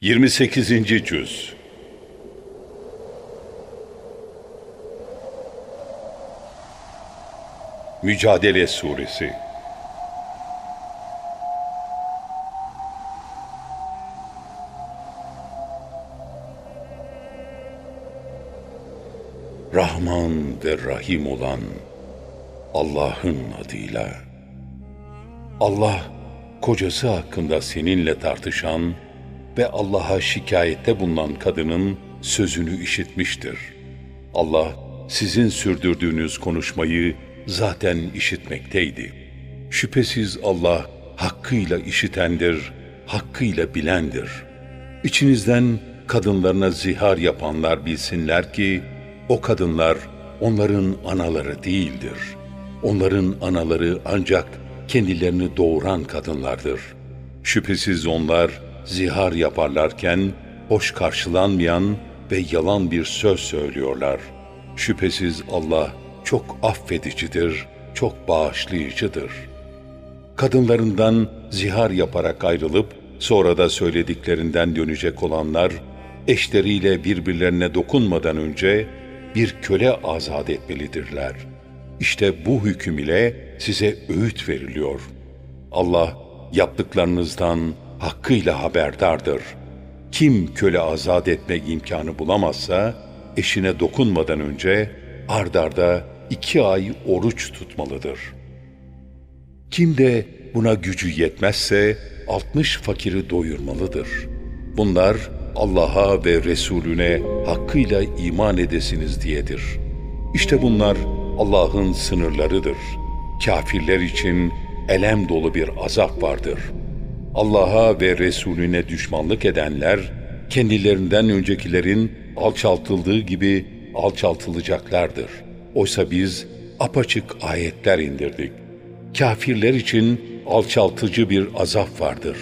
28. Cüz Mücadele Suresi Rahman ve Rahim olan Allah'ın adıyla. Allah kocası hakkında seninle tartışan ve Allah'a şikayette bulunan kadının sözünü işitmiştir. Allah sizin sürdürdüğünüz konuşmayı zaten işitmekteydi. Şüphesiz Allah hakkıyla işitendir, hakkıyla bilendir. İçinizden kadınlarına zihar yapanlar bilsinler ki o kadınlar onların anaları değildir. Onların anaları ancak kendilerini doğuran kadınlardır. Şüphesiz onlar zihar yaparlarken hoş karşılanmayan ve yalan bir söz söylüyorlar. Şüphesiz Allah çok affedicidir, çok bağışlayıcıdır. Kadınlarından zihar yaparak ayrılıp sonra da söylediklerinden dönecek olanlar eşleriyle birbirlerine dokunmadan önce bir köle azat etmelidirler. İşte bu hüküm ile size öğüt veriliyor. Allah yaptıklarınızdan hakkıyla haberdardır. Kim köle azat etmek imkanı bulamazsa, eşine dokunmadan önce ardarda iki ay oruç tutmalıdır. Kim de buna gücü yetmezse, altmış fakiri doyurmalıdır. Bunlar Allah'a ve Resulüne hakkıyla iman edesiniz diyedir. İşte bunlar Allah'ın sınırlarıdır. Kafirler için elem dolu bir azap vardır.'' Allah'a ve Resulüne düşmanlık edenler, kendilerinden öncekilerin alçaltıldığı gibi alçaltılacaklardır. Oysa biz apaçık ayetler indirdik. Kafirler için alçaltıcı bir azap vardır.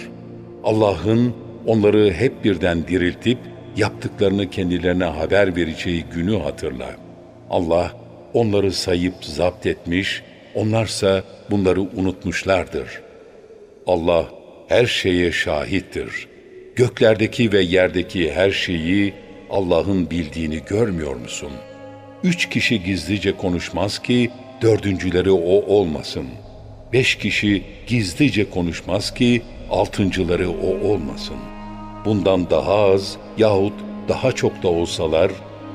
Allah'ın onları hep birden diriltip yaptıklarını kendilerine haber vereceği günü hatırla. Allah onları sayıp zapt etmiş, onlarsa bunları unutmuşlardır. Allah her şeye şahittir. Göklerdeki ve yerdeki her şeyi Allah'ın bildiğini görmüyor musun? Üç kişi gizlice konuşmaz ki dördüncüleri o olmasın. Beş kişi gizlice konuşmaz ki altıncıları o olmasın. Bundan daha az yahut daha çok da olsalar,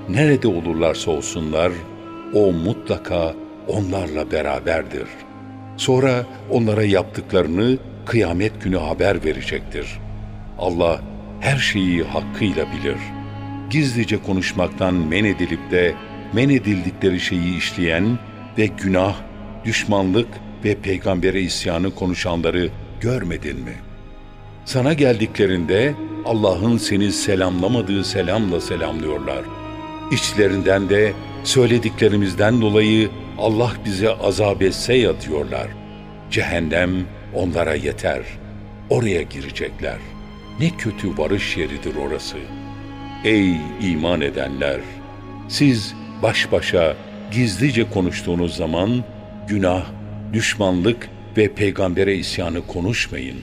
nerede olurlarsa olsunlar, o mutlaka onlarla beraberdir. Sonra onlara yaptıklarını kıyamet günü haber verecektir. Allah her şeyi hakkıyla bilir. Gizlice konuşmaktan men edilip de men edildikleri şeyi işleyen ve günah, düşmanlık ve peygambere isyanı konuşanları görmedin mi? Sana geldiklerinde Allah'ın seni selamlamadığı selamla selamlıyorlar. İçlerinden de söylediklerimizden dolayı Allah bize azap etse ya diyorlar. Cehennem onlara yeter. Oraya girecekler. Ne kötü varış yeridir orası. Ey iman edenler! Siz baş başa gizlice konuştuğunuz zaman günah, düşmanlık ve peygambere isyanı konuşmayın.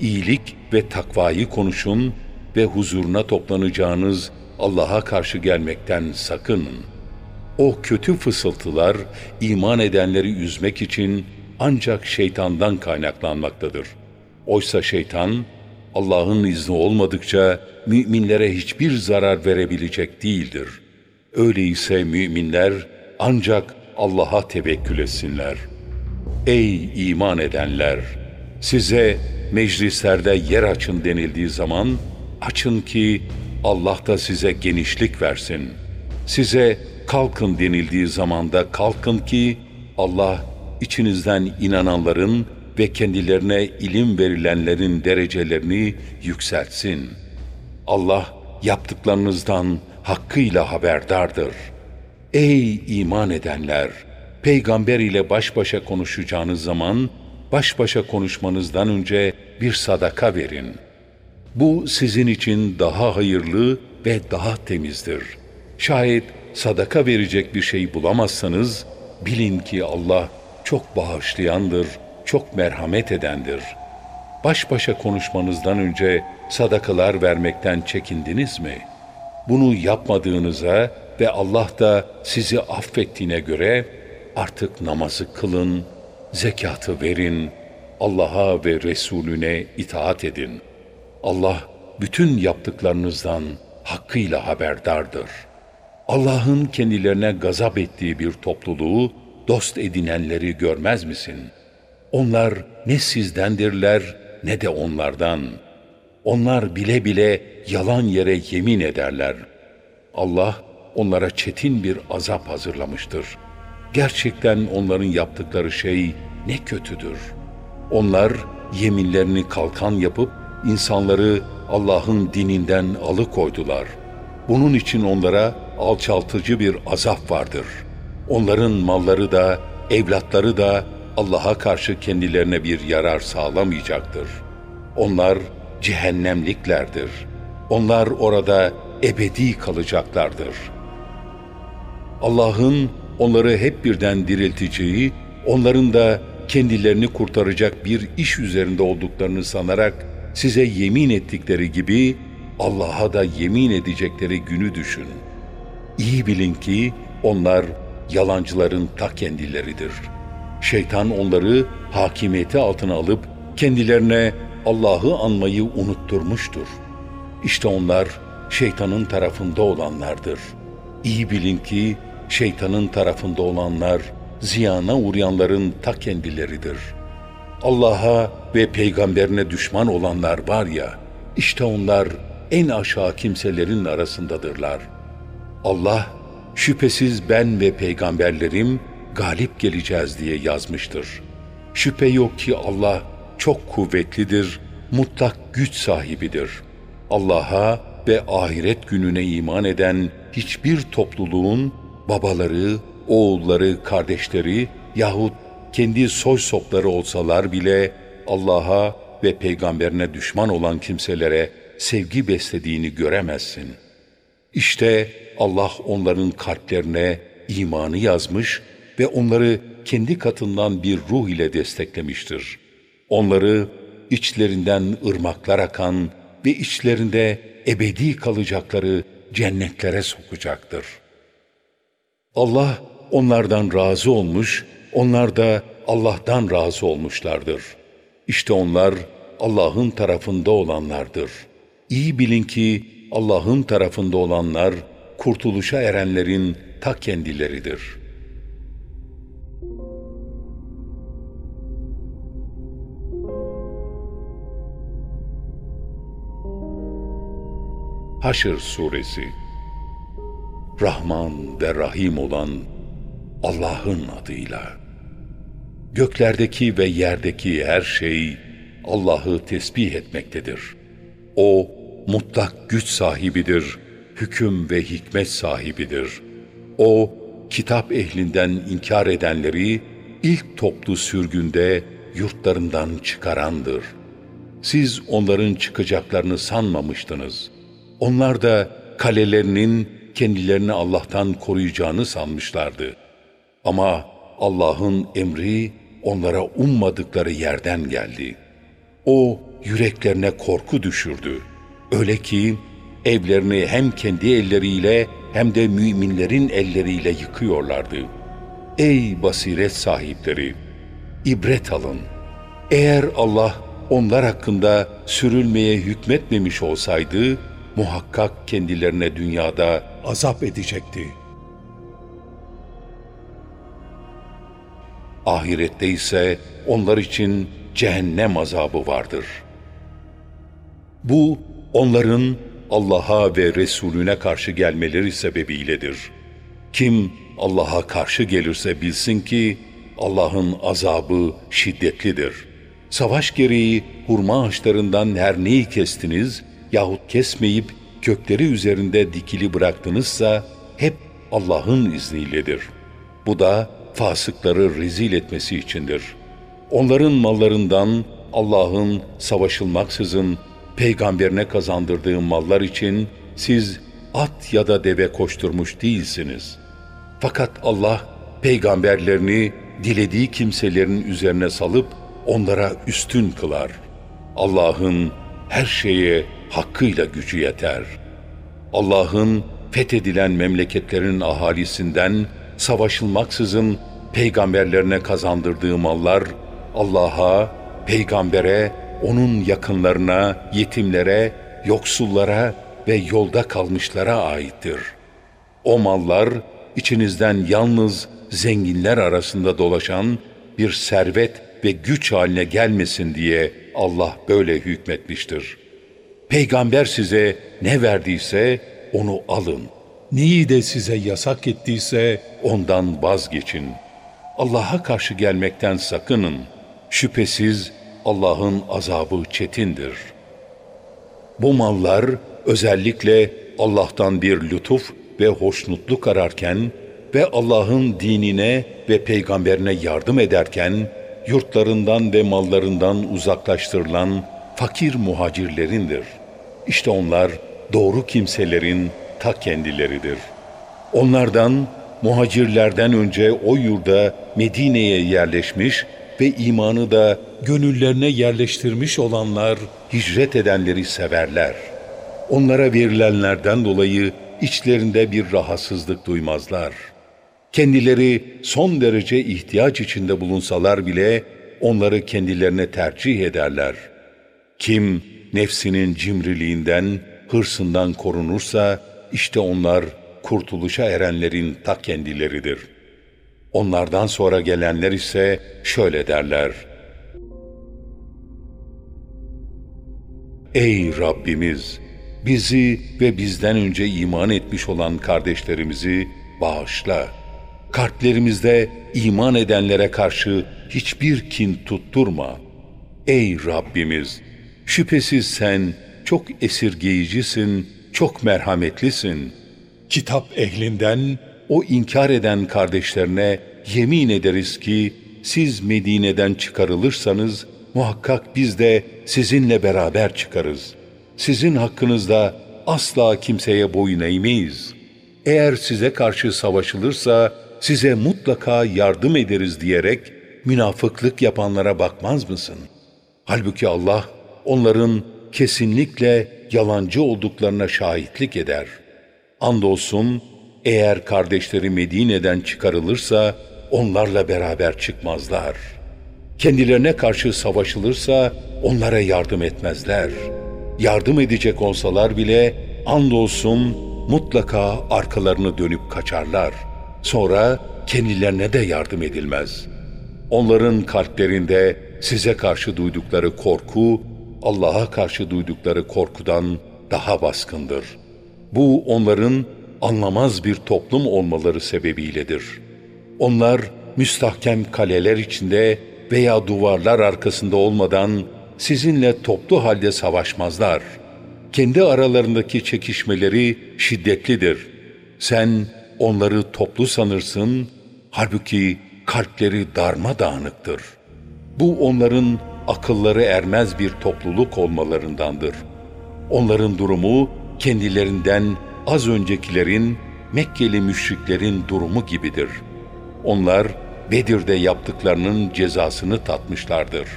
İyilik ve takvayı konuşun ve huzuruna toplanacağınız Allah'a karşı gelmekten sakının. O kötü fısıltılar iman edenleri üzmek için ancak şeytandan kaynaklanmaktadır. Oysa şeytan Allah'ın izni olmadıkça müminlere hiçbir zarar verebilecek değildir. Öyleyse müminler ancak Allah'a tevekkül etsinler. Ey iman edenler! Size meclislerde yer açın denildiği zaman açın ki Allah da size genişlik versin. Size kalkın denildiği zaman da kalkın ki Allah içinizden inananların ve kendilerine ilim verilenlerin derecelerini yükseltsin. Allah yaptıklarınızdan hakkıyla haberdardır. Ey iman edenler! Peygamber ile baş başa konuşacağınız zaman, baş başa konuşmanızdan önce bir sadaka verin. Bu sizin için daha hayırlı ve daha temizdir. Şayet sadaka verecek bir şey bulamazsanız, bilin ki Allah çok bağışlayandır, çok merhamet edendir. Baş başa konuşmanızdan önce sadakalar vermekten çekindiniz mi? Bunu yapmadığınıza ve Allah da sizi affettiğine göre artık namazı kılın, zekatı verin, Allah'a ve Resulüne itaat edin. Allah bütün yaptıklarınızdan hakkıyla haberdardır. Allah'ın kendilerine gazap ettiği bir topluluğu dost edinenleri görmez misin? Onlar ne sizdendirler ne de onlardan. Onlar bile bile yalan yere yemin ederler. Allah onlara çetin bir azap hazırlamıştır. Gerçekten onların yaptıkları şey ne kötüdür. Onlar yeminlerini kalkan yapıp insanları Allah'ın dininden alıkoydular. Bunun için onlara alçaltıcı bir azap vardır. Onların malları da, evlatları da Allah'a karşı kendilerine bir yarar sağlamayacaktır. Onlar cehennemliklerdir. Onlar orada ebedi kalacaklardır. Allah'ın onları hep birden dirilteceği, onların da kendilerini kurtaracak bir iş üzerinde olduklarını sanarak size yemin ettikleri gibi Allah'a da yemin edecekleri günü düşün. İyi bilin ki onlar yalancıların ta kendileridir. Şeytan onları hakimiyeti altına alıp kendilerine Allah'ı anmayı unutturmuştur. İşte onlar şeytanın tarafında olanlardır. İyi bilin ki şeytanın tarafında olanlar ziyana uğrayanların ta kendileridir. Allah'a ve peygamberine düşman olanlar var ya, işte onlar en aşağı kimselerin arasındadırlar. Allah, şüphesiz ben ve peygamberlerim galip geleceğiz diye yazmıştır. Şüphe yok ki Allah çok kuvvetlidir, mutlak güç sahibidir. Allah'a ve ahiret gününe iman eden hiçbir topluluğun babaları, oğulları, kardeşleri yahut kendi soy sopları olsalar bile Allah'a ve peygamberine düşman olan kimselere sevgi beslediğini göremezsin. İşte Allah onların kalplerine imanı yazmış ve onları kendi katından bir ruh ile desteklemiştir. Onları içlerinden ırmaklar akan ve içlerinde ebedi kalacakları cennetlere sokacaktır. Allah onlardan razı olmuş, onlar da Allah'tan razı olmuşlardır. İşte onlar Allah'ın tarafında olanlardır. İyi bilin ki Allah'ın tarafında olanlar kurtuluşa erenlerin ta kendileridir.'' Haşr Suresi Rahman ve Rahim olan Allah'ın adıyla. Göklerdeki ve yerdeki her şey Allah'ı tesbih etmektedir. O mutlak güç sahibidir, hüküm ve hikmet sahibidir. O kitap ehlinden inkar edenleri ilk toplu sürgünde yurtlarından çıkarandır. Siz onların çıkacaklarını sanmamıştınız. Onlar da kalelerinin kendilerini Allah'tan koruyacağını sanmışlardı. Ama Allah'ın emri onlara ummadıkları yerden geldi. O yüreklerine korku düşürdü. Öyle ki evlerini hem kendi elleriyle hem de müminlerin elleriyle yıkıyorlardı. Ey basiret sahipleri! ibret alın. Eğer Allah onlar hakkında sürülmeye hükmetmemiş olsaydı, muhakkak kendilerine dünyada azap edecekti. Ahirette ise onlar için cehennem azabı vardır. Bu onların Allah'a ve Resulüne karşı gelmeleri sebebiyledir. Kim Allah'a karşı gelirse bilsin ki Allah'ın azabı şiddetlidir. Savaş gereği hurma ağaçlarından her neyi kestiniz yahut kesmeyip kökleri üzerinde dikili bıraktınızsa hep Allah'ın izniyledir. Bu da fasıkları rezil etmesi içindir. Onların mallarından Allah'ın savaşılmaksızın peygamberine kazandırdığı mallar için siz at ya da deve koşturmuş değilsiniz. Fakat Allah peygamberlerini dilediği kimselerin üzerine salıp onlara üstün kılar. Allah'ın her şeye hakkıyla gücü yeter. Allah'ın fethedilen memleketlerin ahalisinden savaşılmaksızın peygamberlerine kazandırdığı mallar Allah'a, peygambere, onun yakınlarına, yetimlere, yoksullara ve yolda kalmışlara aittir. O mallar içinizden yalnız zenginler arasında dolaşan bir servet ve güç haline gelmesin diye Allah böyle hükmetmiştir. Peygamber size ne verdiyse onu alın. Neyi de size yasak ettiyse ondan vazgeçin. Allah'a karşı gelmekten sakının. Şüphesiz Allah'ın azabı çetindir. Bu mallar özellikle Allah'tan bir lütuf ve hoşnutluk ararken ve Allah'ın dinine ve peygamberine yardım ederken yurtlarından ve mallarından uzaklaştırılan fakir muhacirlerindir. İşte onlar doğru kimselerin ta kendileridir. Onlardan muhacirlerden önce o yurda Medine'ye yerleşmiş ve imanı da gönüllerine yerleştirmiş olanlar hicret edenleri severler. Onlara verilenlerden dolayı içlerinde bir rahatsızlık duymazlar. Kendileri son derece ihtiyaç içinde bulunsalar bile onları kendilerine tercih ederler. Kim nefsinin cimriliğinden, hırsından korunursa işte onlar kurtuluşa erenlerin ta kendileridir. Onlardan sonra gelenler ise şöyle derler. Ey Rabbimiz! Bizi ve bizden önce iman etmiş olan kardeşlerimizi bağışla. Kalplerimizde iman edenlere karşı hiçbir kin tutturma. Ey Rabbimiz! Şüphesiz sen çok esirgeyicisin, çok merhametlisin. Kitap ehlinden o inkar eden kardeşlerine yemin ederiz ki siz Medine'den çıkarılırsanız muhakkak biz de sizinle beraber çıkarız. Sizin hakkınızda asla kimseye boyun eğmeyiz. Eğer size karşı savaşılırsa size mutlaka yardım ederiz diyerek münafıklık yapanlara bakmaz mısın? Halbuki Allah onların kesinlikle yalancı olduklarına şahitlik eder. Andolsun eğer kardeşleri Medine'den çıkarılırsa onlarla beraber çıkmazlar. Kendilerine karşı savaşılırsa onlara yardım etmezler. Yardım edecek olsalar bile andolsun mutlaka arkalarını dönüp kaçarlar. Sonra kendilerine de yardım edilmez. Onların kalplerinde size karşı duydukları korku Allah'a karşı duydukları korkudan daha baskındır. Bu onların anlamaz bir toplum olmaları sebebiyledir. Onlar müstahkem kaleler içinde veya duvarlar arkasında olmadan sizinle toplu halde savaşmazlar. Kendi aralarındaki çekişmeleri şiddetlidir. Sen onları toplu sanırsın, halbuki kalpleri darmadağınıktır. Bu onların akılları ermez bir topluluk olmalarındandır. Onların durumu kendilerinden az öncekilerin Mekkeli müşriklerin durumu gibidir. Onlar Bedir'de yaptıklarının cezasını tatmışlardır.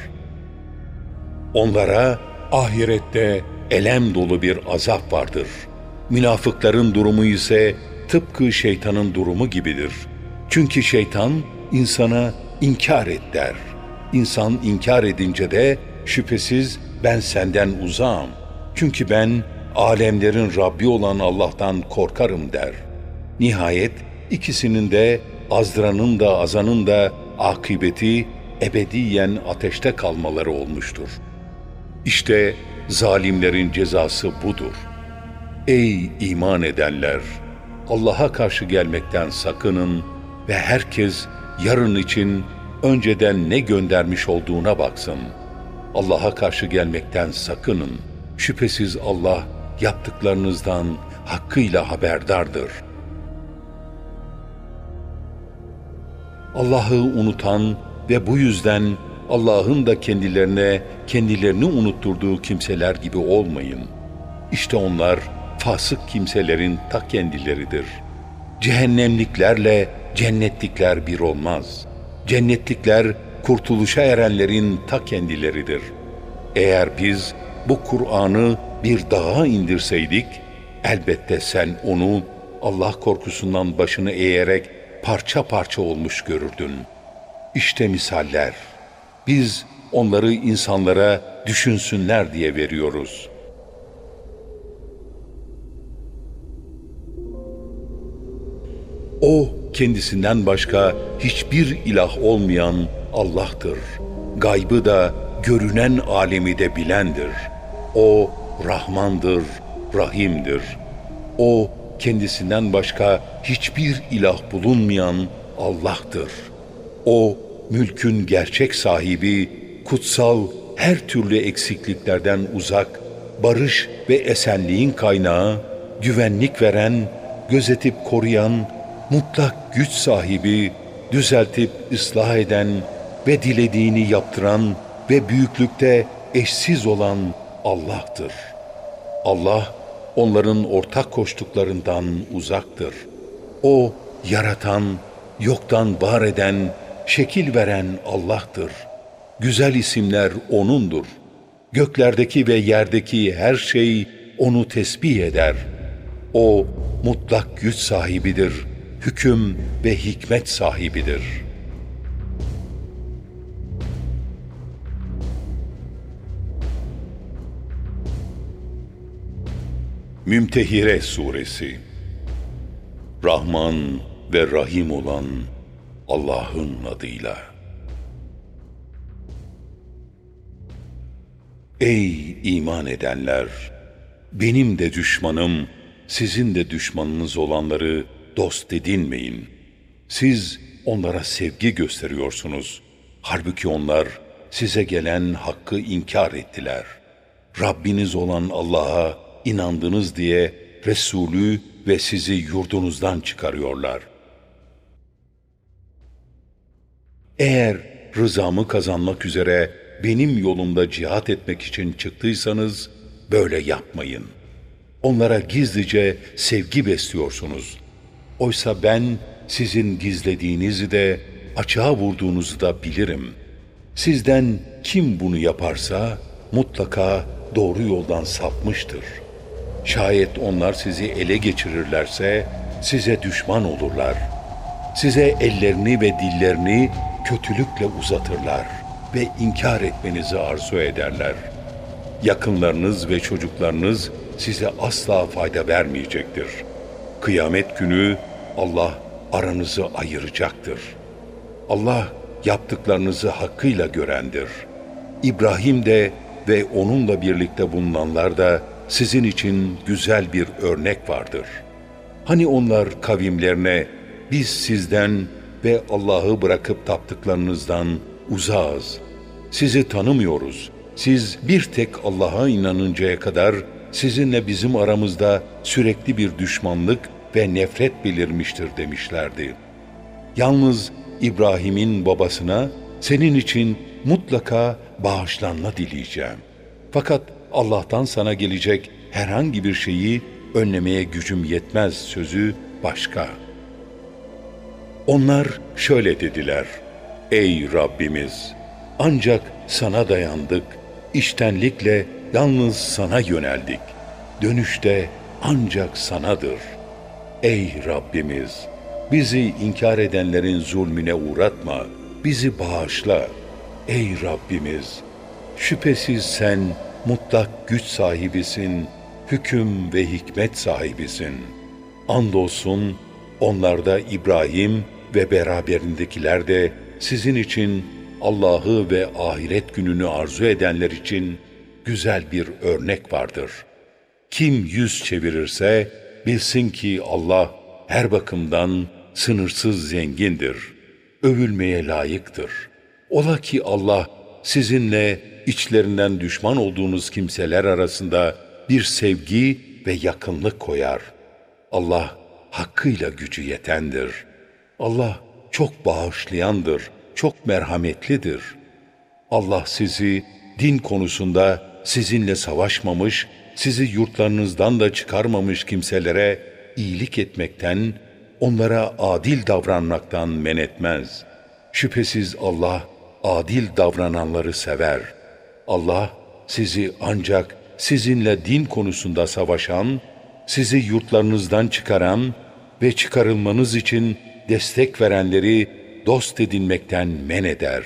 Onlara ahirette elem dolu bir azap vardır. Münafıkların durumu ise tıpkı şeytanın durumu gibidir. Çünkü şeytan insana inkar et der.'' İnsan inkar edince de şüphesiz ben senden uzağım. Çünkü ben alemlerin Rabbi olan Allah'tan korkarım der. Nihayet ikisinin de azdıranın da azanın da akıbeti ebediyen ateşte kalmaları olmuştur. İşte zalimlerin cezası budur. Ey iman edenler! Allah'a karşı gelmekten sakının ve herkes yarın için önceden ne göndermiş olduğuna baksın. Allah'a karşı gelmekten sakının. Şüphesiz Allah yaptıklarınızdan hakkıyla haberdardır. Allah'ı unutan ve bu yüzden Allah'ın da kendilerine kendilerini unutturduğu kimseler gibi olmayın. İşte onlar fasık kimselerin ta kendileridir. Cehennemliklerle cennetlikler bir olmaz.'' Cennetlikler kurtuluşa erenlerin ta kendileridir. Eğer biz bu Kur'an'ı bir dağa indirseydik, elbette sen onu Allah korkusundan başını eğerek parça parça olmuş görürdün. İşte misaller. Biz onları insanlara düşünsünler diye veriyoruz. O kendisinden başka hiçbir ilah olmayan Allah'tır. Gaybı da görünen alemi de bilendir. O Rahmandır, Rahim'dir. O kendisinden başka hiçbir ilah bulunmayan Allah'tır. O mülkün gerçek sahibi, kutsal, her türlü eksikliklerden uzak, barış ve esenliğin kaynağı, güvenlik veren, gözetip koruyan, mutlak güç sahibi, düzeltip ıslah eden ve dilediğini yaptıran ve büyüklükte eşsiz olan Allah'tır. Allah onların ortak koştuklarından uzaktır. O yaratan, yoktan var eden, şekil veren Allah'tır. Güzel isimler O'nundur. Göklerdeki ve yerdeki her şey O'nu tesbih eder. O mutlak güç sahibidir, hüküm ve hikmet sahibidir.'' Mümtehire Suresi Rahman ve Rahim olan Allah'ın adıyla. Ey iman edenler! Benim de düşmanım, sizin de düşmanınız olanları dost edinmeyin. Siz onlara sevgi gösteriyorsunuz. Halbuki onlar size gelen hakkı inkar ettiler. Rabbiniz olan Allah'a inandınız diye Resulü ve sizi yurdunuzdan çıkarıyorlar. Eğer rızamı kazanmak üzere benim yolumda cihat etmek için çıktıysanız böyle yapmayın. Onlara gizlice sevgi besliyorsunuz. Oysa ben sizin gizlediğinizi de açığa vurduğunuzu da bilirim. Sizden kim bunu yaparsa mutlaka doğru yoldan sapmıştır.'' Şayet onlar sizi ele geçirirlerse size düşman olurlar. Size ellerini ve dillerini kötülükle uzatırlar ve inkar etmenizi arzu ederler. Yakınlarınız ve çocuklarınız size asla fayda vermeyecektir. Kıyamet günü Allah aranızı ayıracaktır. Allah yaptıklarınızı hakkıyla görendir. İbrahim de ve onunla birlikte bulunanlar da sizin için güzel bir örnek vardır. Hani onlar kavimlerine biz sizden ve Allah'ı bırakıp taptıklarınızdan uzağız. Sizi tanımıyoruz. Siz bir tek Allah'a inanıncaya kadar sizinle bizim aramızda sürekli bir düşmanlık ve nefret belirmiştir demişlerdi. Yalnız İbrahim'in babasına senin için mutlaka bağışlanma dileyeceğim. Fakat Allah'tan sana gelecek herhangi bir şeyi önlemeye gücüm yetmez sözü başka. Onlar şöyle dediler. Ey Rabbimiz! Ancak sana dayandık. İştenlikle yalnız sana yöneldik. Dönüşte ancak sanadır. Ey Rabbimiz! Bizi inkar edenlerin zulmüne uğratma. Bizi bağışla. Ey Rabbimiz! Şüphesiz sen mutlak güç sahibisin, hüküm ve hikmet sahibisin. Andolsun onlarda İbrahim ve beraberindekiler de sizin için Allah'ı ve ahiret gününü arzu edenler için güzel bir örnek vardır. Kim yüz çevirirse bilsin ki Allah her bakımdan sınırsız zengindir. Övülmeye layıktır. Ola ki Allah sizinle içlerinden düşman olduğunuz kimseler arasında bir sevgi ve yakınlık koyar. Allah hakkıyla gücü yetendir. Allah çok bağışlayandır, çok merhametlidir. Allah sizi din konusunda sizinle savaşmamış, sizi yurtlarınızdan da çıkarmamış kimselere iyilik etmekten, onlara adil davranmaktan men etmez. Şüphesiz Allah adil davrananları sever.'' Allah sizi ancak sizinle din konusunda savaşan, sizi yurtlarınızdan çıkaran ve çıkarılmanız için destek verenleri dost edinmekten men eder.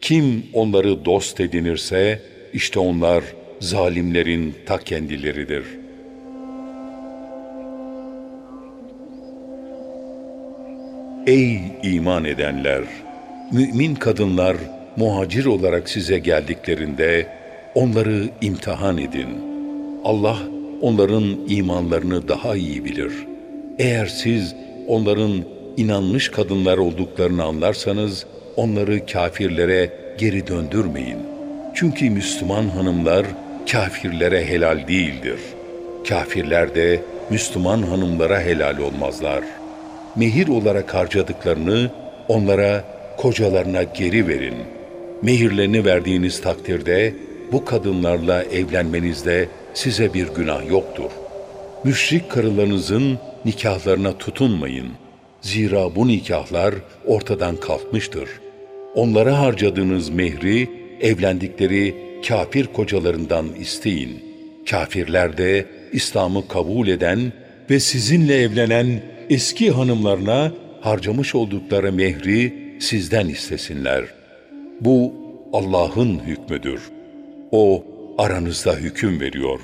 Kim onları dost edinirse, işte onlar zalimlerin ta kendileridir. Ey iman edenler! Mümin kadınlar muhacir olarak size geldiklerinde onları imtihan edin. Allah onların imanlarını daha iyi bilir. Eğer siz onların inanmış kadınlar olduklarını anlarsanız onları kafirlere geri döndürmeyin. Çünkü Müslüman hanımlar kafirlere helal değildir. Kafirler de Müslüman hanımlara helal olmazlar. Mehir olarak harcadıklarını onlara kocalarına geri verin. Mehirlerini verdiğiniz takdirde bu kadınlarla evlenmenizde size bir günah yoktur. Müşrik karılarınızın nikahlarına tutunmayın. Zira bu nikahlar ortadan kalkmıştır. Onlara harcadığınız mehri evlendikleri kafir kocalarından isteyin. Kafirler de İslam'ı kabul eden ve sizinle evlenen eski hanımlarına harcamış oldukları mehri sizden istesinler. Bu Allah'ın hükmüdür. O aranızda hüküm veriyor.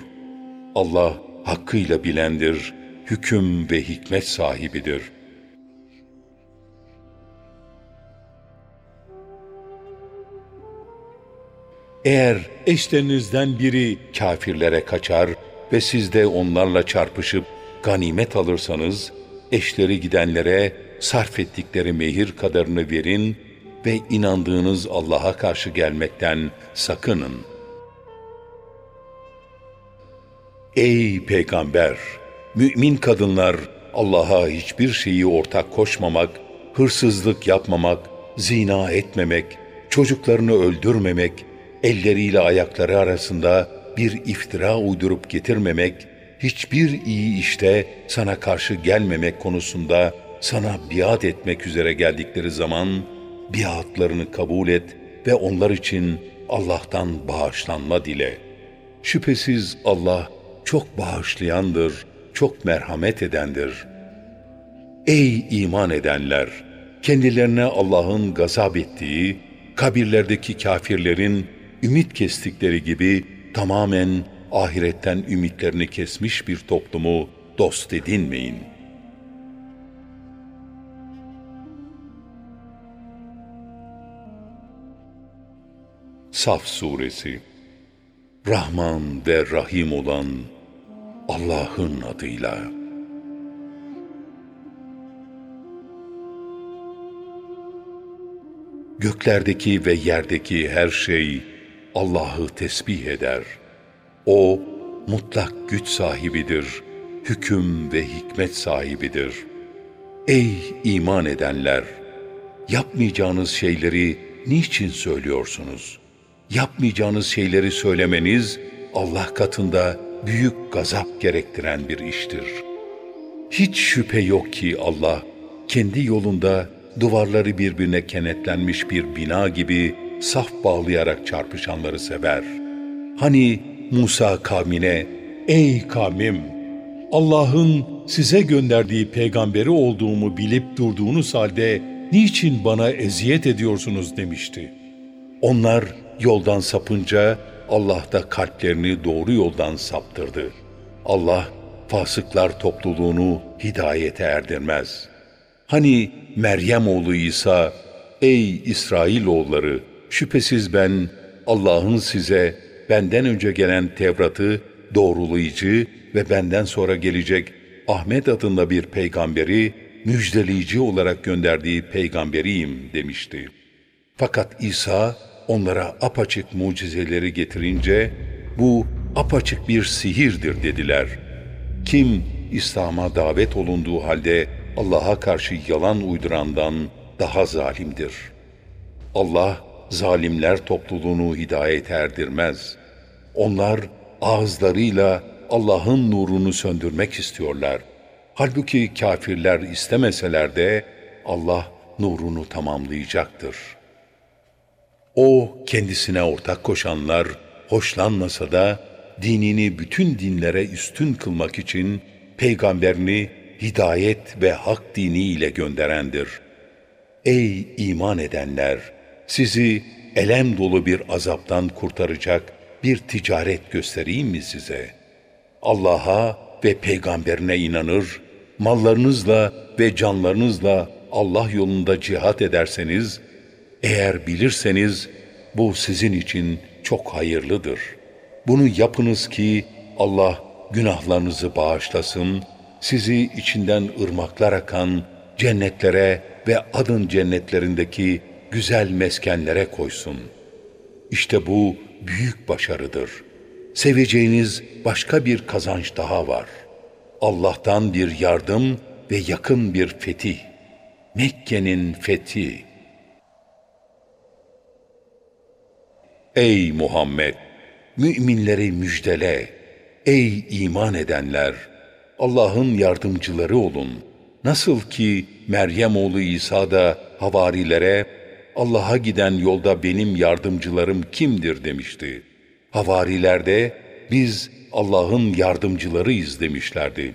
Allah hakkıyla bilendir, hüküm ve hikmet sahibidir. Eğer eşlerinizden biri kafirlere kaçar ve siz de onlarla çarpışıp ganimet alırsanız, eşleri gidenlere sarf ettikleri mehir kadarını verin ve inandığınız Allah'a karşı gelmekten sakının. Ey peygamber! Mümin kadınlar Allah'a hiçbir şeyi ortak koşmamak, hırsızlık yapmamak, zina etmemek, çocuklarını öldürmemek, elleriyle ayakları arasında bir iftira uydurup getirmemek, hiçbir iyi işte sana karşı gelmemek konusunda sana biat etmek üzere geldikleri zaman biatlarını kabul et ve onlar için Allah'tan bağışlanma dile. Şüphesiz Allah çok bağışlayandır, çok merhamet edendir. Ey iman edenler! Kendilerine Allah'ın gazap ettiği, kabirlerdeki kafirlerin ümit kestikleri gibi tamamen ahiretten ümitlerini kesmiş bir toplumu dost edinmeyin. Saf Suresi Rahman ve Rahim olan Allah'ın adıyla. Göklerdeki ve yerdeki her şey Allah'ı tesbih eder. O mutlak güç sahibidir, hüküm ve hikmet sahibidir. Ey iman edenler! Yapmayacağınız şeyleri niçin söylüyorsunuz? Yapmayacağınız şeyleri söylemeniz Allah katında büyük gazap gerektiren bir iştir. Hiç şüphe yok ki Allah kendi yolunda duvarları birbirine kenetlenmiş bir bina gibi saf bağlayarak çarpışanları sever. Hani Musa kavmine, ''Ey kavmim, Allah'ın size gönderdiği peygamberi olduğumu bilip durduğunuz halde niçin bana eziyet ediyorsunuz?'' demişti. Onlar yoldan sapınca Allah da kalplerini doğru yoldan saptırdı. Allah fasıklar topluluğunu hidayete erdirmez. Hani Meryem oğlu İsa, ey İsrailoğulları şüphesiz ben Allah'ın size benden önce gelen Tevrat'ı doğrulayıcı ve benden sonra gelecek Ahmet adında bir peygamberi müjdeleyici olarak gönderdiği peygamberiyim demişti. Fakat İsa onlara apaçık mucizeleri getirince bu apaçık bir sihirdir dediler. Kim İslam'a davet olunduğu halde Allah'a karşı yalan uydurandan daha zalimdir. Allah zalimler topluluğunu hidayete erdirmez. Onlar ağızlarıyla Allah'ın nurunu söndürmek istiyorlar. Halbuki kafirler istemeseler de Allah nurunu tamamlayacaktır.'' O kendisine ortak koşanlar hoşlanmasa da dinini bütün dinlere üstün kılmak için peygamberini hidayet ve hak dini ile gönderendir. Ey iman edenler! Sizi elem dolu bir azaptan kurtaracak bir ticaret göstereyim mi size? Allah'a ve peygamberine inanır, mallarınızla ve canlarınızla Allah yolunda cihat ederseniz, eğer bilirseniz bu sizin için çok hayırlıdır. Bunu yapınız ki Allah günahlarınızı bağışlasın, sizi içinden ırmaklar akan cennetlere ve adın cennetlerindeki güzel meskenlere koysun. İşte bu büyük başarıdır. Seveceğiniz başka bir kazanç daha var. Allah'tan bir yardım ve yakın bir fetih. Mekke'nin fethi. Ey Muhammed! Müminleri müjdele. Ey iman edenler! Allah'ın yardımcıları olun. Nasıl ki Meryem oğlu İsa da havarilere Allah'a giden yolda benim yardımcılarım kimdir demişti. Havariler de biz Allah'ın yardımcılarıyız demişlerdi.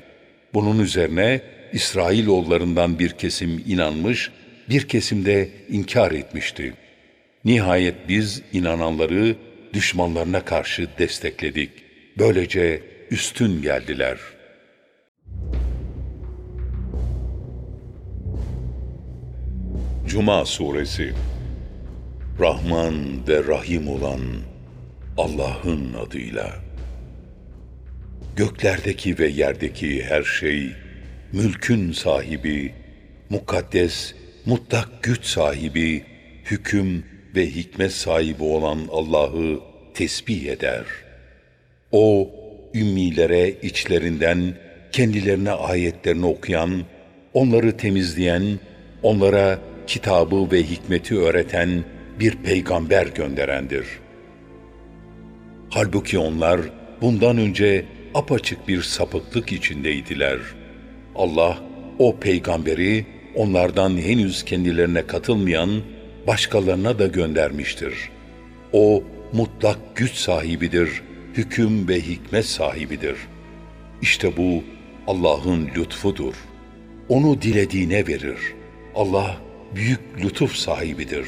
Bunun üzerine İsrailoğullarından bir kesim inanmış, bir kesim de inkar etmişti. Nihayet biz inananları düşmanlarına karşı destekledik. Böylece üstün geldiler. Cuma Suresi Rahman ve Rahim olan Allah'ın adıyla. Göklerdeki ve yerdeki her şey, mülkün sahibi, mukaddes, mutlak güç sahibi, hüküm ve hikmet sahibi olan Allah'ı tesbih eder. O, ümmilere içlerinden kendilerine ayetlerini okuyan, onları temizleyen, onlara kitabı ve hikmeti öğreten bir peygamber gönderendir. Halbuki onlar bundan önce apaçık bir sapıklık içindeydiler. Allah o peygamberi onlardan henüz kendilerine katılmayan başkalarına da göndermiştir. O mutlak güç sahibidir, hüküm ve hikmet sahibidir. İşte bu Allah'ın lütfudur. Onu dilediğine verir. Allah büyük lütuf sahibidir.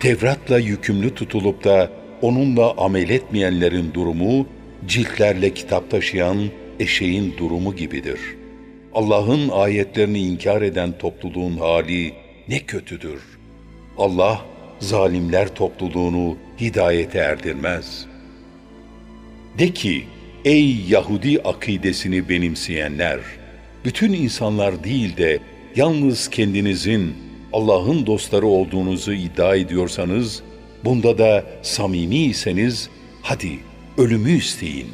Tevrat'la yükümlü tutulup da onunla amel etmeyenlerin durumu, ciltlerle kitap taşıyan eşeğin durumu gibidir. Allah'ın ayetlerini inkar eden topluluğun hali ne kötüdür. Allah, zalimler topluluğunu hidayete erdirmez. De ki, ey Yahudi akidesini benimseyenler, bütün insanlar değil de yalnız kendinizin Allah'ın dostları olduğunuzu iddia ediyorsanız, bunda da samimiyseniz, hadi ölümü isteyin.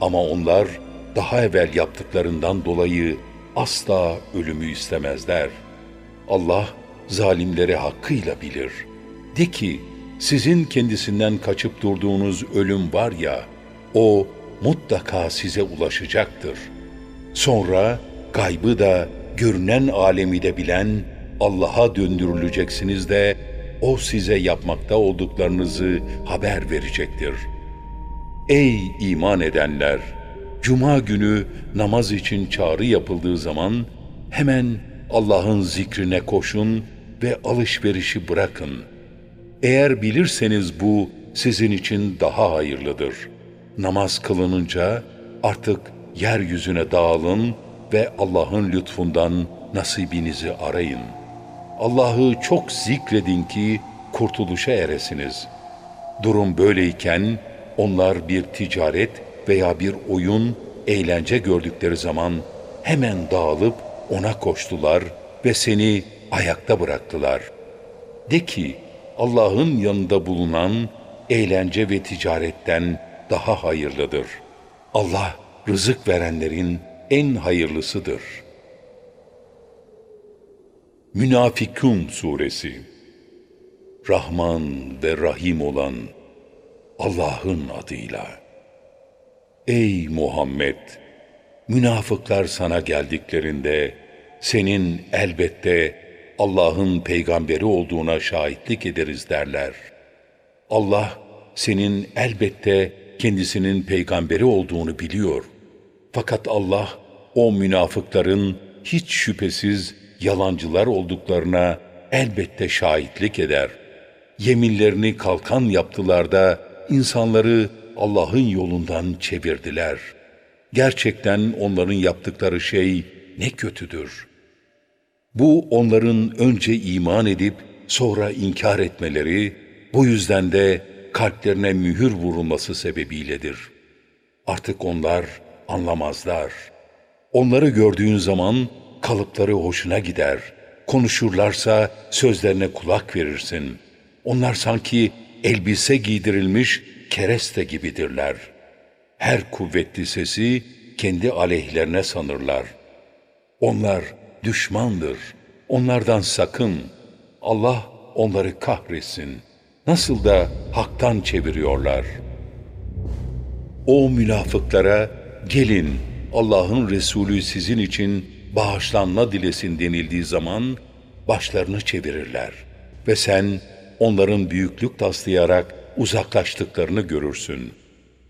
Ama onlar daha evvel yaptıklarından dolayı asla ölümü istemezler. Allah zalimleri hakkıyla bilir. De ki, sizin kendisinden kaçıp durduğunuz ölüm var ya, o mutlaka size ulaşacaktır. Sonra gaybı da görünen alemi de bilen Allah'a döndürüleceksiniz de o size yapmakta olduklarınızı haber verecektir. Ey iman edenler! Cuma günü namaz için çağrı yapıldığı zaman hemen Allah'ın zikrine koşun ve alışverişi bırakın. Eğer bilirseniz bu sizin için daha hayırlıdır. Namaz kılınınca artık yeryüzüne dağılın ve Allah'ın lütfundan nasibinizi arayın.'' Allah'ı çok zikredin ki kurtuluşa eresiniz. Durum böyleyken onlar bir ticaret veya bir oyun, eğlence gördükleri zaman hemen dağılıp ona koştular ve seni ayakta bıraktılar. De ki Allah'ın yanında bulunan eğlence ve ticaretten daha hayırlıdır. Allah rızık verenlerin en hayırlısıdır.'' Münafikun Suresi Rahman ve Rahim olan Allah'ın adıyla. Ey Muhammed! Münafıklar sana geldiklerinde senin elbette Allah'ın peygamberi olduğuna şahitlik ederiz derler. Allah senin elbette kendisinin peygamberi olduğunu biliyor. Fakat Allah o münafıkların hiç şüphesiz yalancılar olduklarına elbette şahitlik eder. Yeminlerini kalkan yaptılar da insanları Allah'ın yolundan çevirdiler. Gerçekten onların yaptıkları şey ne kötüdür. Bu onların önce iman edip sonra inkar etmeleri, bu yüzden de kalplerine mühür vurulması sebebiyledir. Artık onlar anlamazlar. Onları gördüğün zaman kalıpları hoşuna gider. Konuşurlarsa sözlerine kulak verirsin. Onlar sanki elbise giydirilmiş kereste gibidirler. Her kuvvetli sesi kendi aleyhlerine sanırlar. Onlar düşmandır. Onlardan sakın. Allah onları kahretsin. Nasıl da haktan çeviriyorlar. O münafıklara gelin Allah'ın Resulü sizin için bağışlanma dilesin denildiği zaman başlarını çevirirler. Ve sen onların büyüklük taslayarak uzaklaştıklarını görürsün.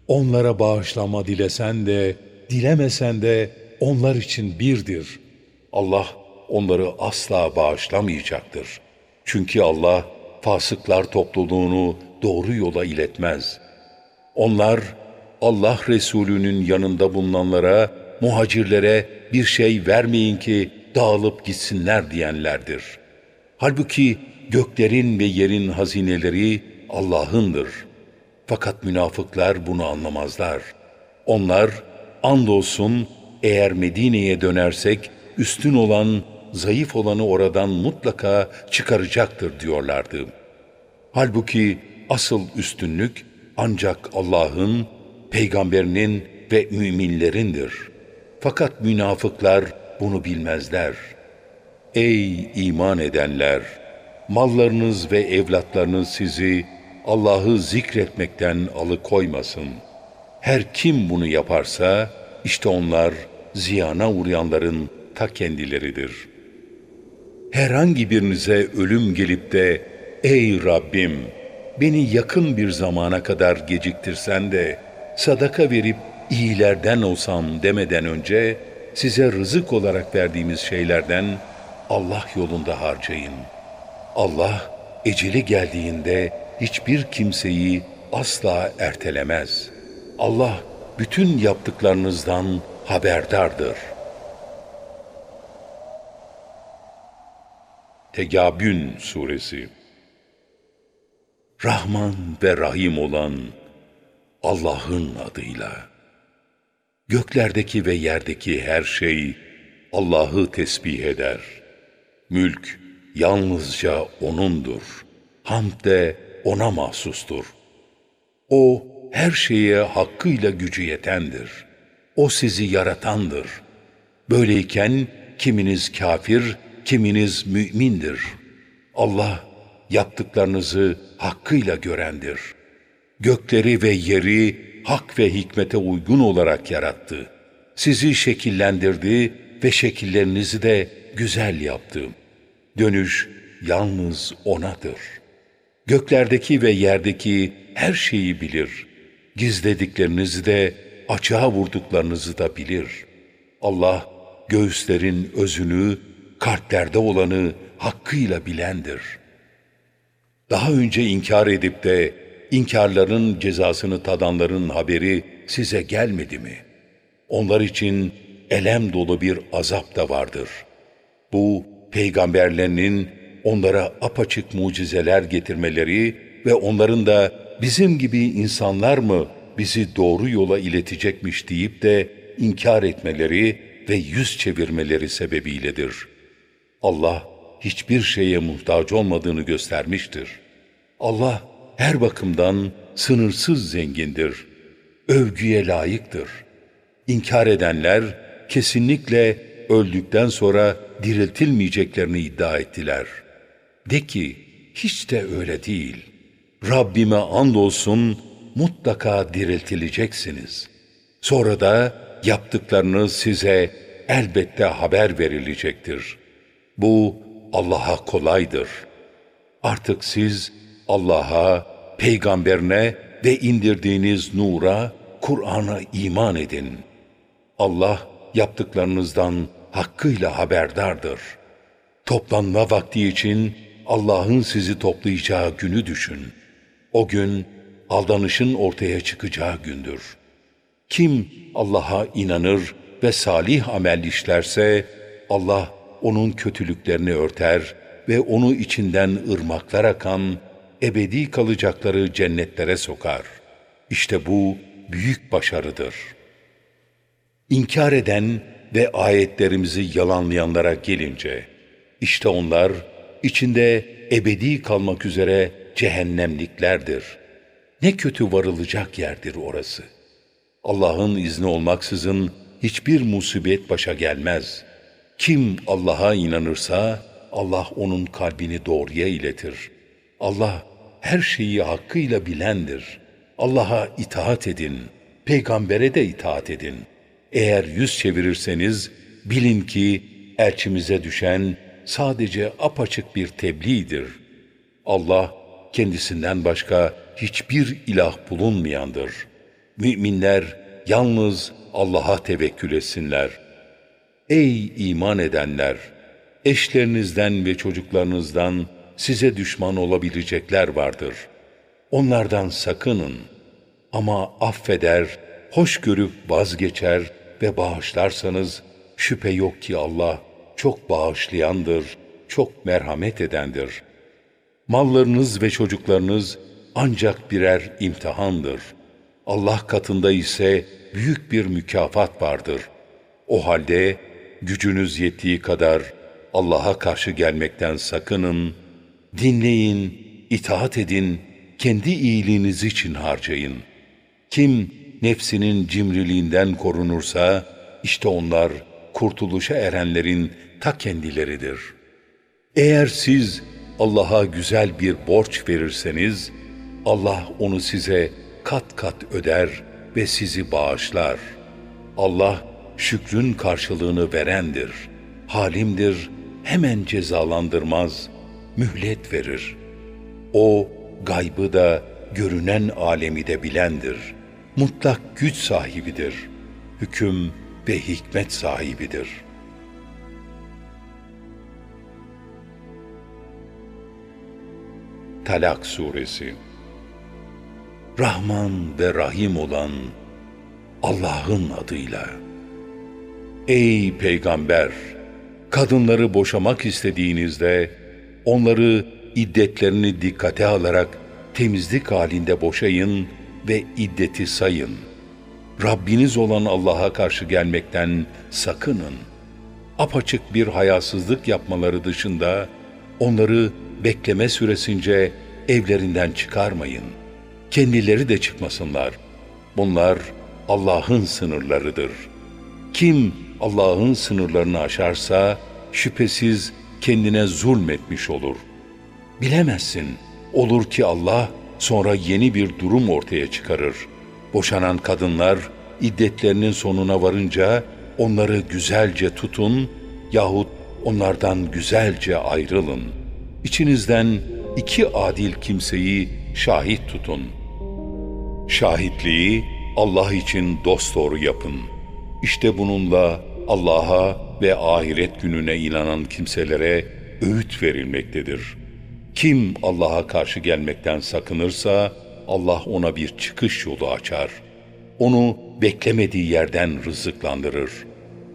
Onlara bağışlanma dilesen de, dilemesen de onlar için birdir. Allah onları asla bağışlamayacaktır. Çünkü Allah fasıklar topluluğunu doğru yola iletmez. Onlar Allah Resulü'nün yanında bulunanlara, muhacirlere bir şey vermeyin ki dağılıp gitsinler diyenlerdir. Halbuki göklerin ve yerin hazineleri Allah'ındır. Fakat münafıklar bunu anlamazlar. Onlar andolsun eğer Medine'ye dönersek üstün olan, zayıf olanı oradan mutlaka çıkaracaktır diyorlardı. Halbuki asıl üstünlük ancak Allah'ın, peygamberinin ve müminlerindir. Fakat münafıklar bunu bilmezler. Ey iman edenler! Mallarınız ve evlatlarınız sizi Allah'ı zikretmekten alıkoymasın. Her kim bunu yaparsa, işte onlar ziyana uğrayanların ta kendileridir. Herhangi birinize ölüm gelip de, Ey Rabbim! Beni yakın bir zamana kadar geciktirsen de, sadaka verip iyilerden olsam demeden önce, size rızık olarak verdiğimiz şeylerden Allah yolunda harcayın. Allah eceli geldiğinde hiçbir kimseyi asla ertelemez. Allah bütün yaptıklarınızdan haberdardır. Tegabün Suresi Rahman ve Rahim olan Allah'ın adıyla. Göklerdeki ve yerdeki her şey Allah'ı tesbih eder. Mülk yalnızca O'nundur. Hamd de O'na mahsustur. O her şeye hakkıyla gücü yetendir. O sizi yaratandır. Böyleyken kiminiz kafir, kiminiz mümindir. Allah yaptıklarınızı hakkıyla görendir. Gökleri ve yeri hak ve hikmete uygun olarak yarattı. Sizi şekillendirdi ve şekillerinizi de güzel yaptı. Dönüş yalnız O'nadır. Göklerdeki ve yerdeki her şeyi bilir. Gizlediklerinizi de açığa vurduklarınızı da bilir. Allah göğüslerin özünü, kalplerde olanı hakkıyla bilendir. Daha önce inkar edip de inkarların cezasını tadanların haberi size gelmedi mi? Onlar için elem dolu bir azap da vardır. Bu peygamberlerinin onlara apaçık mucizeler getirmeleri ve onların da bizim gibi insanlar mı bizi doğru yola iletecekmiş deyip de inkar etmeleri ve yüz çevirmeleri sebebiyledir. Allah hiçbir şeye muhtaç olmadığını göstermiştir. Allah her bakımdan sınırsız zengindir. Övgüye layıktır. İnkar edenler kesinlikle öldükten sonra diriltilmeyeceklerini iddia ettiler. De ki, hiç de öyle değil. Rabbime andolsun mutlaka diriltileceksiniz. Sonra da yaptıklarınız size elbette haber verilecektir. Bu Allah'a kolaydır. Artık siz Allah'a, peygamberine ve indirdiğiniz nura, Kur'an'a iman edin. Allah yaptıklarınızdan hakkıyla haberdardır. Toplanma vakti için Allah'ın sizi toplayacağı günü düşün. O gün aldanışın ortaya çıkacağı gündür. Kim Allah'a inanır ve salih amel işlerse Allah onun kötülüklerini örter ve onu içinden ırmaklar akan ebedi kalacakları cennetlere sokar. İşte bu büyük başarıdır. İnkar eden ve ayetlerimizi yalanlayanlara gelince, işte onlar içinde ebedi kalmak üzere cehennemliklerdir. Ne kötü varılacak yerdir orası. Allah'ın izni olmaksızın hiçbir musibet başa gelmez. Kim Allah'a inanırsa Allah onun kalbini doğruya iletir. Allah her şeyi hakkıyla bilendir. Allah'a itaat edin, peygambere de itaat edin. Eğer yüz çevirirseniz bilin ki elçimize düşen sadece apaçık bir tebliğdir. Allah kendisinden başka hiçbir ilah bulunmayandır. Müminler yalnız Allah'a tevekkül etsinler. Ey iman edenler! Eşlerinizden ve çocuklarınızdan size düşman olabilecekler vardır. Onlardan sakının. Ama affeder, hoş görüp vazgeçer ve bağışlarsanız şüphe yok ki Allah çok bağışlayandır, çok merhamet edendir. Mallarınız ve çocuklarınız ancak birer imtihandır. Allah katında ise büyük bir mükafat vardır. O halde gücünüz yettiği kadar Allah'a karşı gelmekten sakının, dinleyin, itaat edin, kendi iyiliğiniz için harcayın. Kim nefsinin cimriliğinden korunursa, işte onlar kurtuluşa erenlerin ta kendileridir. Eğer siz Allah'a güzel bir borç verirseniz, Allah onu size kat kat öder ve sizi bağışlar. Allah şükrün karşılığını verendir, halimdir, hemen cezalandırmaz, mühlet verir. O gaybı da görünen alemi de bilendir. Mutlak güç sahibidir. Hüküm ve hikmet sahibidir. Talak Suresi Rahman ve Rahim olan Allah'ın adıyla. Ey Peygamber! Kadınları boşamak istediğinizde onları iddetlerini dikkate alarak temizlik halinde boşayın ve iddeti sayın. Rabbiniz olan Allah'a karşı gelmekten sakının. Apaçık bir hayasızlık yapmaları dışında onları bekleme süresince evlerinden çıkarmayın. Kendileri de çıkmasınlar. Bunlar Allah'ın sınırlarıdır. Kim Allah'ın sınırlarını aşarsa şüphesiz kendine zulmetmiş olur. Bilemezsin, olur ki Allah sonra yeni bir durum ortaya çıkarır. Boşanan kadınlar iddetlerinin sonuna varınca onları güzelce tutun yahut onlardan güzelce ayrılın. İçinizden iki adil kimseyi şahit tutun. Şahitliği Allah için dosdoğru yapın. İşte bununla Allah'a ve ahiret gününe inanan kimselere öğüt verilmektedir. Kim Allah'a karşı gelmekten sakınırsa Allah ona bir çıkış yolu açar. Onu beklemediği yerden rızıklandırır.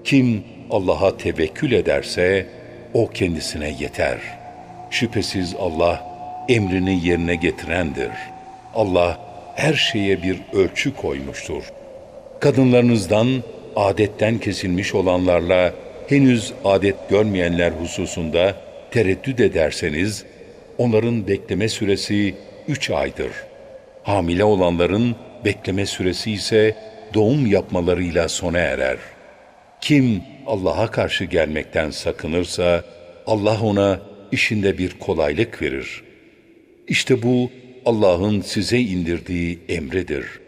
Kim Allah'a tevekkül ederse o kendisine yeter. Şüphesiz Allah emrini yerine getirendir. Allah her şeye bir ölçü koymuştur. Kadınlarınızdan adetten kesilmiş olanlarla henüz adet görmeyenler hususunda tereddüt ederseniz, onların bekleme süresi üç aydır. Hamile olanların bekleme süresi ise doğum yapmalarıyla sona erer. Kim Allah'a karşı gelmekten sakınırsa, Allah ona işinde bir kolaylık verir. İşte bu Allah'ın size indirdiği emredir.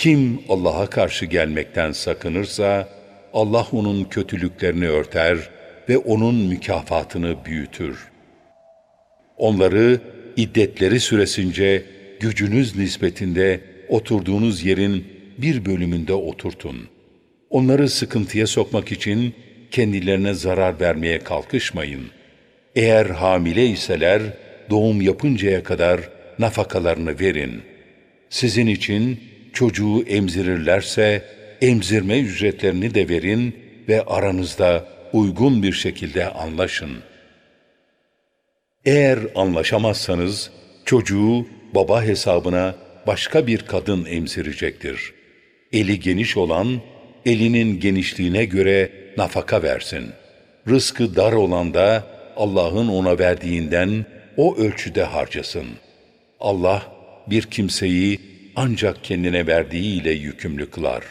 Kim Allah'a karşı gelmekten sakınırsa, Allah onun kötülüklerini örter ve onun mükafatını büyütür. Onları iddetleri süresince gücünüz nispetinde oturduğunuz yerin bir bölümünde oturtun. Onları sıkıntıya sokmak için kendilerine zarar vermeye kalkışmayın. Eğer hamile iseler doğum yapıncaya kadar nafakalarını verin. Sizin için çocuğu emzirirlerse emzirme ücretlerini de verin ve aranızda uygun bir şekilde anlaşın. Eğer anlaşamazsanız çocuğu baba hesabına başka bir kadın emzirecektir. Eli geniş olan elinin genişliğine göre nafaka versin. Rızkı dar olan da Allah'ın ona verdiğinden o ölçüde harcasın. Allah bir kimseyi ancak kendine verdiğiyle yükümlü kılar.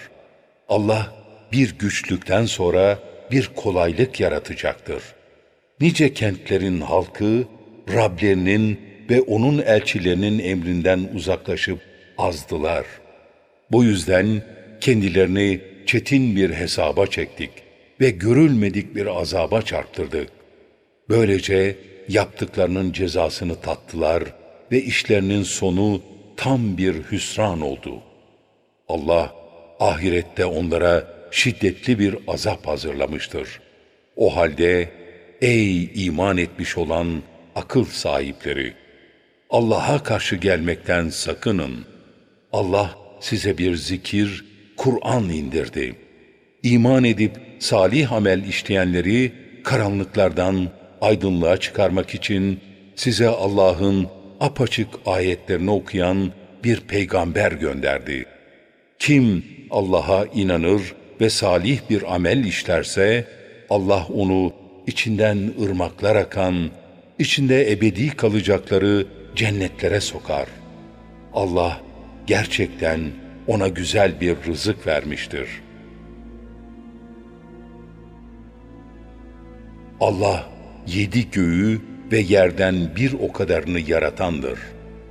Allah bir güçlükten sonra bir kolaylık yaratacaktır. Nice kentlerin halkı Rablerinin ve onun elçilerinin emrinden uzaklaşıp azdılar. Bu yüzden kendilerini çetin bir hesaba çektik ve görülmedik bir azaba çarptırdık. Böylece yaptıklarının cezasını tattılar ve işlerinin sonu tam bir hüsran oldu. Allah ahirette onlara şiddetli bir azap hazırlamıştır. O halde ey iman etmiş olan akıl sahipleri! Allah'a karşı gelmekten sakının. Allah size bir zikir, Kur'an indirdi. İman edip salih amel işleyenleri karanlıklardan aydınlığa çıkarmak için size Allah'ın apaçık ayetlerini okuyan bir peygamber gönderdi. Kim Allah'a inanır ve salih bir amel işlerse Allah onu içinden ırmaklar akan, içinde ebedi kalacakları cennetlere sokar. Allah gerçekten ona güzel bir rızık vermiştir. Allah yedi göğü ve yerden bir o kadarını yaratandır.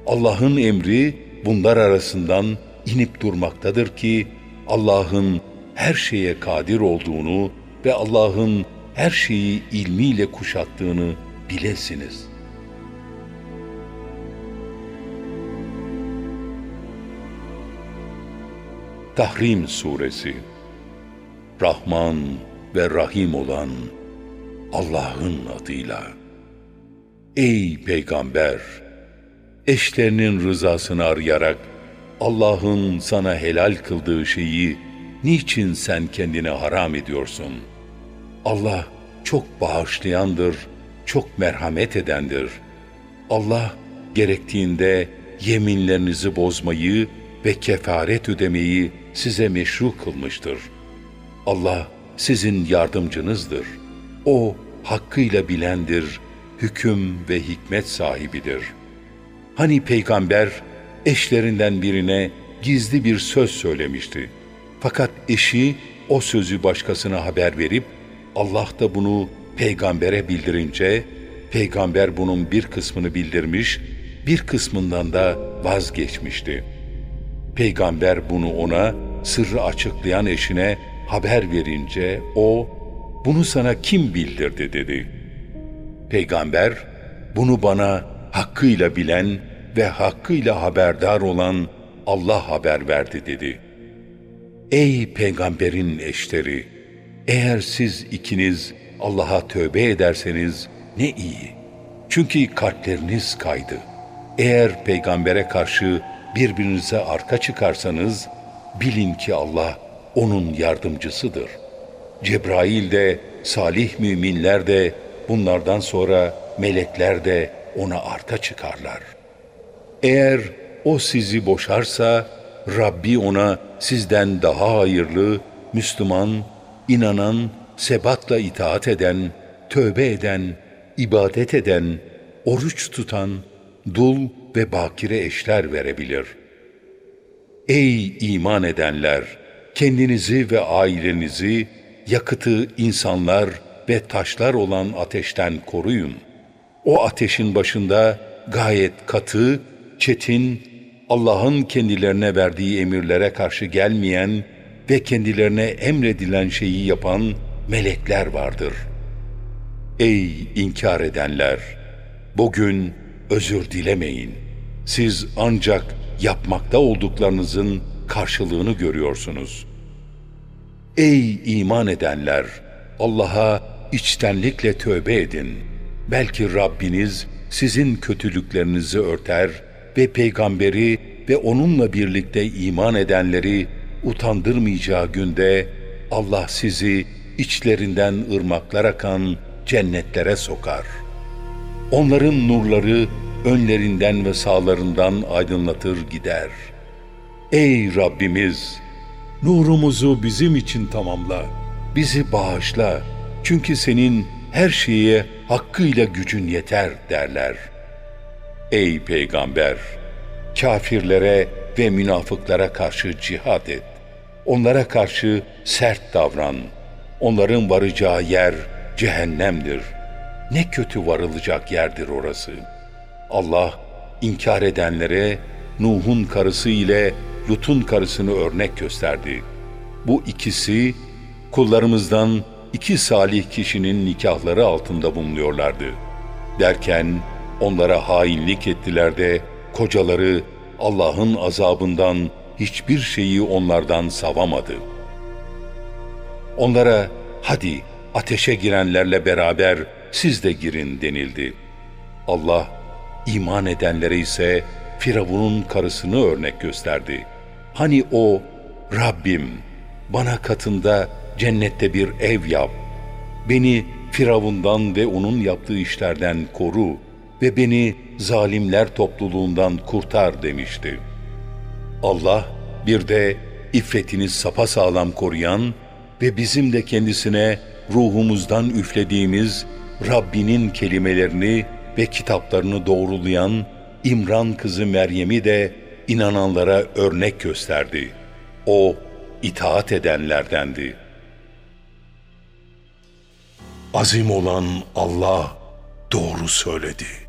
Allah'ın emri bunlar arasından inip durmaktadır ki Allah'ın her şeye kadir olduğunu ve Allah'ın her şeyi ilmiyle kuşattığını bilesiniz.'' Tahrim Suresi Rahman ve Rahim olan Allah'ın adıyla. Ey Peygamber! Eşlerinin rızasını arayarak Allah'ın sana helal kıldığı şeyi niçin sen kendine haram ediyorsun? Allah çok bağışlayandır, çok merhamet edendir. Allah gerektiğinde yeminlerinizi bozmayı ve kefaret ödemeyi size meşru kılmıştır. Allah sizin yardımcınızdır. O hakkıyla bilendir, hüküm ve hikmet sahibidir. Hani peygamber eşlerinden birine gizli bir söz söylemişti. Fakat eşi o sözü başkasına haber verip Allah da bunu peygambere bildirince peygamber bunun bir kısmını bildirmiş, bir kısmından da vazgeçmişti. Peygamber bunu ona sırrı açıklayan eşine haber verince o, bunu sana kim bildirdi dedi. Peygamber, bunu bana hakkıyla bilen ve hakkıyla haberdar olan Allah haber verdi dedi. Ey peygamberin eşleri! Eğer siz ikiniz Allah'a tövbe ederseniz ne iyi. Çünkü kalpleriniz kaydı. Eğer peygambere karşı birbirinize arka çıkarsanız, bilin ki Allah onun yardımcısıdır. Cebrail de, salih müminler de, bunlardan sonra melekler de ona arka çıkarlar. Eğer o sizi boşarsa, Rabbi ona sizden daha hayırlı, Müslüman, inanan, sebatla itaat eden, tövbe eden, ibadet eden, oruç tutan, dul ve bakire eşler verebilir.'' Ey iman edenler! Kendinizi ve ailenizi yakıtı insanlar ve taşlar olan ateşten koruyun. O ateşin başında gayet katı, çetin, Allah'ın kendilerine verdiği emirlere karşı gelmeyen ve kendilerine emredilen şeyi yapan melekler vardır. Ey inkar edenler! Bugün özür dilemeyin. Siz ancak yapmakta olduklarınızın karşılığını görüyorsunuz. Ey iman edenler! Allah'a içtenlikle tövbe edin. Belki Rabbiniz sizin kötülüklerinizi örter ve peygamberi ve onunla birlikte iman edenleri utandırmayacağı günde Allah sizi içlerinden ırmaklar akan cennetlere sokar. Onların nurları önlerinden ve sağlarından aydınlatır gider. Ey Rabbimiz! Nurumuzu bizim için tamamla, bizi bağışla. Çünkü senin her şeye hakkıyla gücün yeter derler. Ey Peygamber! Kafirlere ve münafıklara karşı cihad et. Onlara karşı sert davran. Onların varacağı yer cehennemdir. Ne kötü varılacak yerdir orası. Allah inkar edenlere Nuh'un karısı ile Lut'un karısını örnek gösterdi. Bu ikisi kullarımızdan iki salih kişinin nikahları altında bulunuyorlardı. Derken onlara hainlik ettiler de kocaları Allah'ın azabından hiçbir şeyi onlardan savamadı. Onlara hadi ateşe girenlerle beraber siz de girin denildi. Allah iman edenlere ise Firavun'un karısını örnek gösterdi. Hani o Rabbim bana katında cennette bir ev yap. Beni Firavundan ve onun yaptığı işlerden koru ve beni zalimler topluluğundan kurtar demişti. Allah bir de iffetini sapasağlam koruyan ve bizim de kendisine ruhumuzdan üflediğimiz Rabbinin kelimelerini ve kitaplarını doğrulayan İmran kızı Meryem'i de inananlara örnek gösterdi. O itaat edenlerdendi. Azim olan Allah doğru söyledi.